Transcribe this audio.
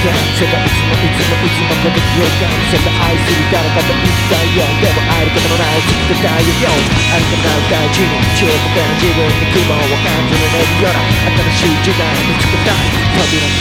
け世界いつもいつもいつもこの記憶が見せた愛する。誰かと一体よでもある。ことのないずっと太陽よある。かない大事に中国から自分に雲を感じられる。ような新しい時代を見つけたい扉